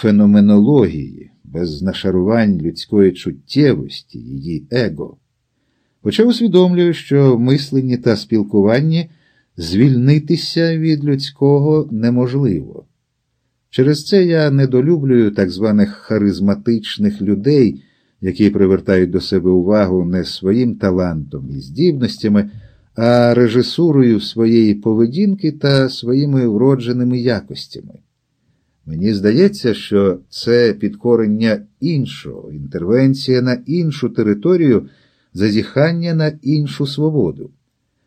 феноменології, без нашарувань людської чуттєвості, її его. Хоча усвідомлюю, що в мисленні та спілкуванні звільнитися від людського неможливо. Через це я недолюблюю так званих харизматичних людей, які привертають до себе увагу не своїм талантом і здібностями, а режисурою своєї поведінки та своїми вродженими якостями. Мені здається, що це підкорення іншого, інтервенція на іншу територію, зазіхання на іншу свободу.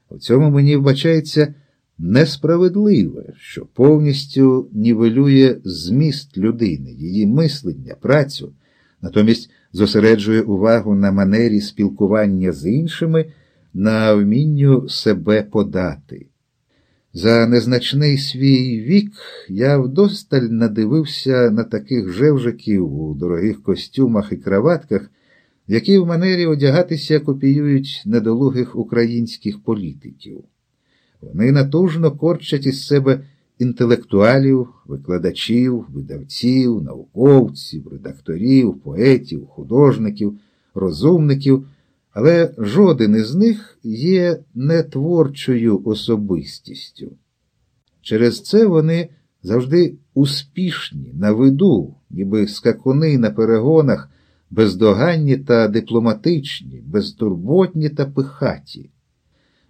У цьому мені вбачається несправедливе, що повністю нівелює зміст людини, її мислення, працю, натомість зосереджує увагу на манері спілкування з іншими, на вмінню себе подати. За незначний свій вік я вдосталь надивився на таких жевжиків у дорогих костюмах і краватках, які в манері одягатися копіюють недолугих українських політиків. Вони натужно корчать із себе інтелектуалів, викладачів, видавців, науковців, редакторів, поетів, художників, розумників, але жоден із них є нетворчою особистістю. Через це вони завжди успішні на виду, ніби скакуни на перегонах, бездоганні та дипломатичні, безтурботні та пихаті.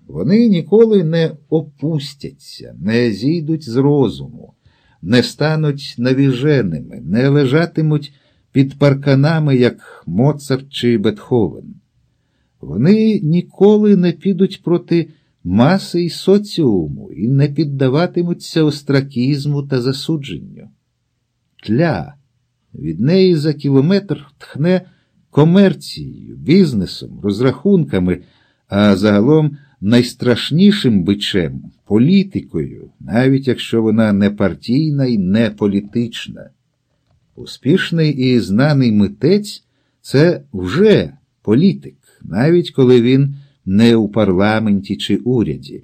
Вони ніколи не опустяться, не зійдуть з розуму, не стануть навіженими, не лежатимуть під парканами, як Моцарт чи Бетховен. Вони ніколи не підуть проти маси й соціуму і не піддаватимуться остракізму та засудженню. Тля від неї за кілометр тхне комерцією, бізнесом, розрахунками, а загалом найстрашнішим бичем політикою, навіть якщо вона не партійна і не політична. Успішний і знаний митець це вже політик, навіть коли він не у парламенті чи уряді,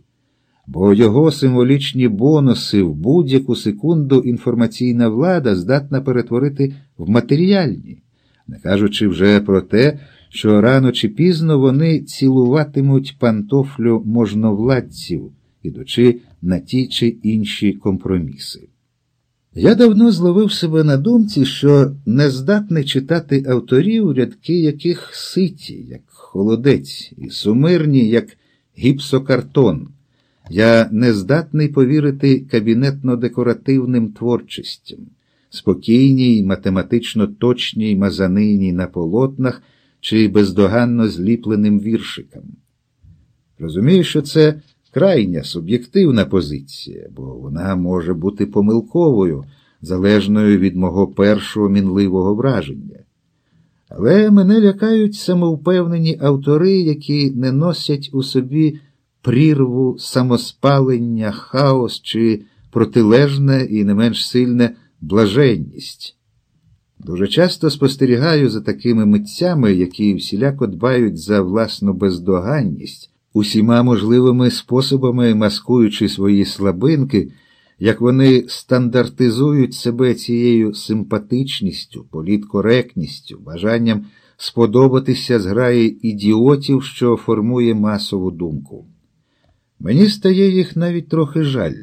бо його символічні бонуси в будь-яку секунду інформаційна влада здатна перетворити в матеріальні, не кажучи вже про те, що рано чи пізно вони цілуватимуть пантофлю можновладців, ідучи на ті чи інші компроміси. Я давно зловив себе на думці, що не здатний читати авторів, рядки яких ситі, як холодець, і сумирні, як гіпсокартон. Я не здатний повірити кабінетно-декоративним творчістям, спокійній, математично точній мазанині на полотнах чи бездоганно зліпленим віршикам. Розумію, що це крайня суб'єктивна позиція, бо вона може бути помилковою, залежною від мого першого мінливого враження. Але мене лякають самовпевнені автори, які не носять у собі прірву самоспалення, хаос чи протилежне і не менш сильне блаженність. Дуже часто спостерігаю за такими митцями, які всіляко дбають за власну бездоганність, усіма можливими способами маскуючи свої слабинки, як вони стандартизують себе цією симпатичністю, політкоректністю, бажанням сподобатися зграї ідіотів, що формує масову думку. Мені стає їх навіть трохи жаль.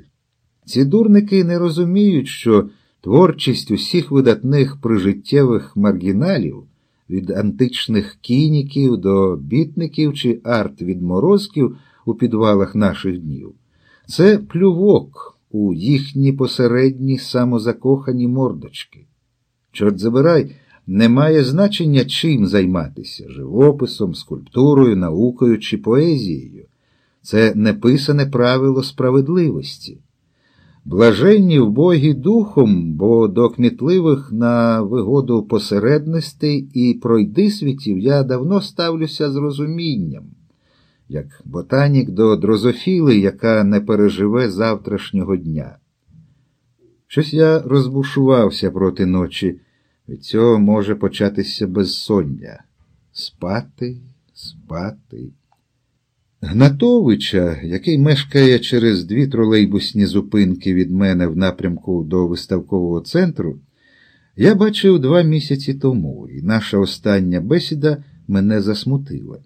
Ці дурники не розуміють, що творчість усіх видатних прижиттєвих маргіналів від античних кініків до бітників чи арт-відморозків у підвалах наших днів. Це плювок у їхні посередні самозакохані мордочки. Чорт забирай, не має значення чим займатися живописом, скульптурою, наукою чи поезією. Це неписане правило справедливості. Блаженні в Богі духом, бо до кмітливих на вигоду посередностей і пройдисвітів я давно ставлюся з розумінням, як ботанік до дрозофіли, яка не переживе завтрашнього дня. Щось я розбушувався проти ночі, від цього може початися безсоння. Спати, спати. Гнатовича, який мешкає через дві тролейбусні зупинки від мене в напрямку до виставкового центру, Я бачив два місяці тому, і наша остання бесіда мене засмутила.